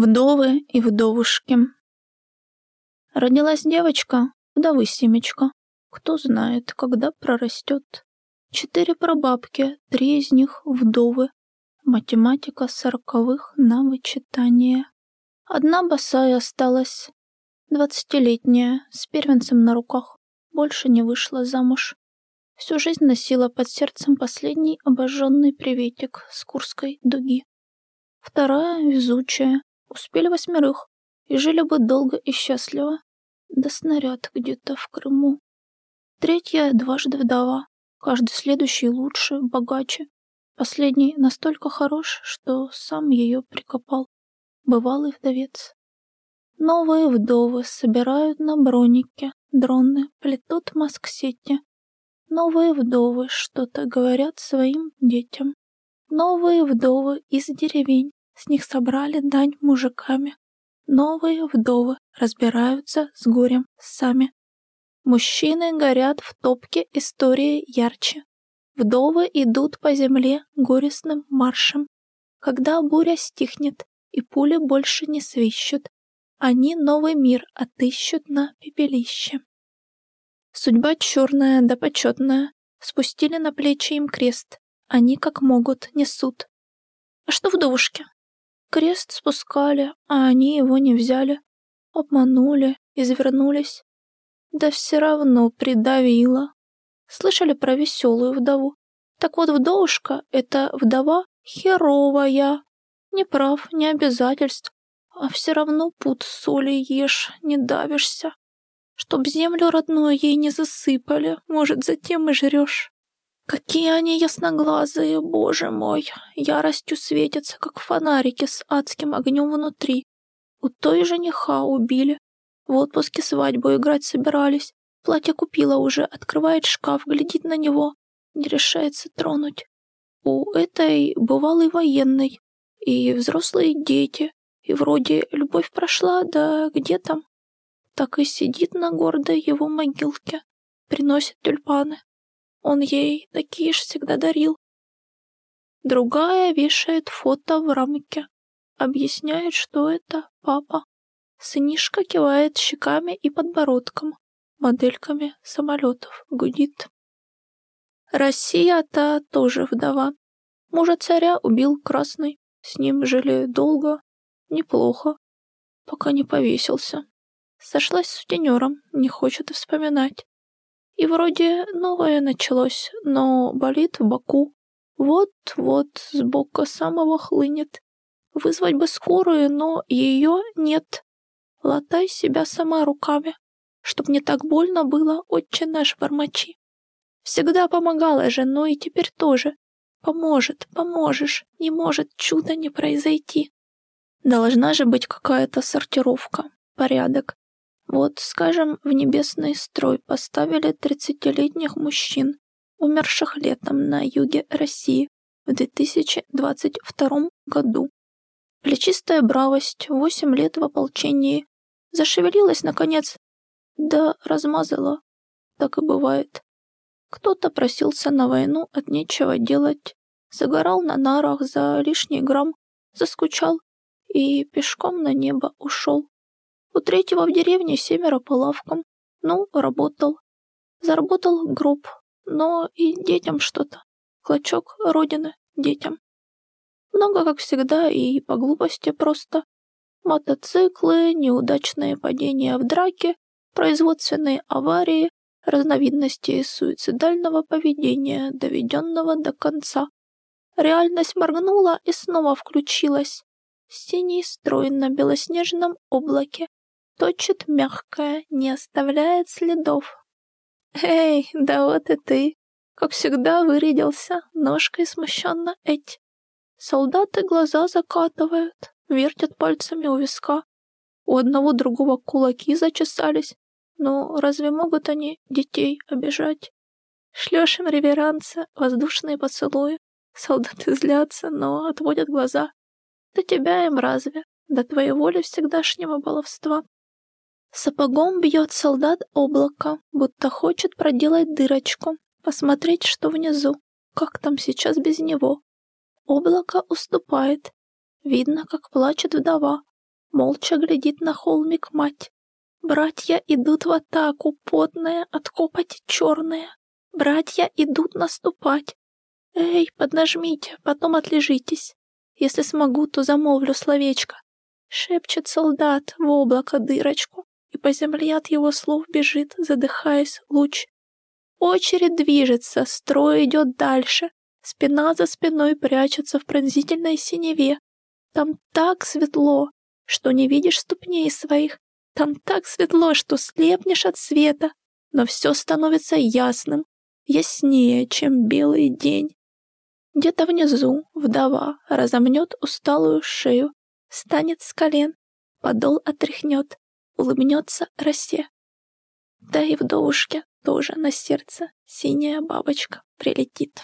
Вдовы и вдовушки. Родилась девочка, вдовы семечка. Кто знает, когда прорастет. Четыре прабабки, три из них вдовы. Математика сороковых на вычитание. Одна босая осталась, двадцатилетняя, с первенцем на руках. Больше не вышла замуж. Всю жизнь носила под сердцем последний обожженный приветик с Курской дуги. Вторая, везучая, Успели восьмерых и жили бы долго и счастливо. Да снаряд где-то в Крыму. Третья дважды вдова. Каждый следующий лучше, богаче. Последний настолько хорош, что сам ее прикопал. Бывалый вдовец. Новые вдовы собирают на бронике дроны, плетут маск-сети. Новые вдовы что-то говорят своим детям. Новые вдовы из деревень с них собрали дань мужиками. Новые вдовы разбираются с горем сами. Мужчины горят в топке истории ярче. Вдовы идут по земле горестным маршем. Когда буря стихнет и пули больше не свищут, они новый мир отыщут на пепелище. Судьба черная да почетная, спустили на плечи им крест, они как могут несут. А что вдовушки? Крест спускали, а они его не взяли. Обманули, извернулись. Да все равно придавило. Слышали про веселую вдову? Так вот, вдовушка — это вдова херовая. Не прав, не обязательств, а все равно пуд соли ешь, не давишься. Чтоб землю родную ей не засыпали, может, затем и жрешь. Какие они ясноглазые, боже мой! Яростью светятся, как фонарики с адским огнем внутри. У той жениха убили. В отпуске свадьбу играть собирались. Платье купила уже, открывает шкаф, глядит на него. Не решается тронуть. У этой бывалой военной. И взрослые дети. И вроде любовь прошла, да где там? Так и сидит на гордой его могилке. Приносит тюльпаны. Он ей такие ж всегда дарил. Другая вешает фото в рамке. Объясняет, что это папа. Сынишка кивает щеками и подбородком, модельками самолетов, гудит. Россия-то тоже вдова. Мужа царя убил красный. С ним жили долго, неплохо, пока не повесился. Сошлась с сутенером, не хочет вспоминать. И вроде новое началось, но болит в боку. Вот-вот с бока самого хлынет. Вызвать бы скорую, но ее нет. Латай себя сама руками, чтоб не так больно было, отче наш бормочи. Всегда помогала же, но и теперь тоже. Поможет, поможешь, не может чудо не произойти. Должна же быть какая-то сортировка, порядок. Вот, скажем, в небесный строй поставили тридцатилетних мужчин, умерших летом на юге России в 2022 году. Плечистая бравость, восемь лет в ополчении, зашевелилась, наконец, да размазала. Так и бывает. Кто-то просился на войну от нечего делать, загорал на нарах за лишний грамм, заскучал и пешком на небо ушел. У третьего в деревне семеро по лавкам. Ну, работал. Заработал гроб, но и детям что-то. Клочок родины детям. Много, как всегда, и по глупости просто. Мотоциклы, неудачные падения в драке, производственные аварии, разновидности суицидального поведения, доведенного до конца. Реальность моргнула и снова включилась. Синий строй на белоснежном облаке точит мягкое, не оставляет следов. «Эй, да вот и ты!» Как всегда вырядился, ножкой смущенно эть. Солдаты глаза закатывают, вертят пальцами у виска. У одного другого кулаки зачесались. Но разве могут они детей обижать? Шлешь им реверансы, воздушные поцелуи. Солдаты злятся, но отводят глаза. Да тебя им разве? До твоей воли всегдашнего баловства. Сапогом бьет солдат облако, будто хочет проделать дырочку, посмотреть, что внизу, как там сейчас без него. Облако уступает. Видно, как плачет вдова. Молча глядит на холмик мать. Братья идут в атаку, потная, от копоти черная. Братья идут наступать. Эй, поднажмите, потом отлежитесь. Если смогу, то замолвлю словечко. Шепчет солдат в облако дырочку, и по земле от его слов бежит, задыхаясь, луч. Очередь движется, строй идет дальше. Спина за спиной прячется в пронзительной синеве. Там так светло, что не видишь ступней своих. Там так светло, что слепнешь от света. Но все становится ясным, яснее, чем белый день. Где-то внизу вдова разомнет усталую шею, встанет с колен, подол отряхнет, улыбнется росе. Да и вдовушке тоже на сердце синяя бабочка прилетит.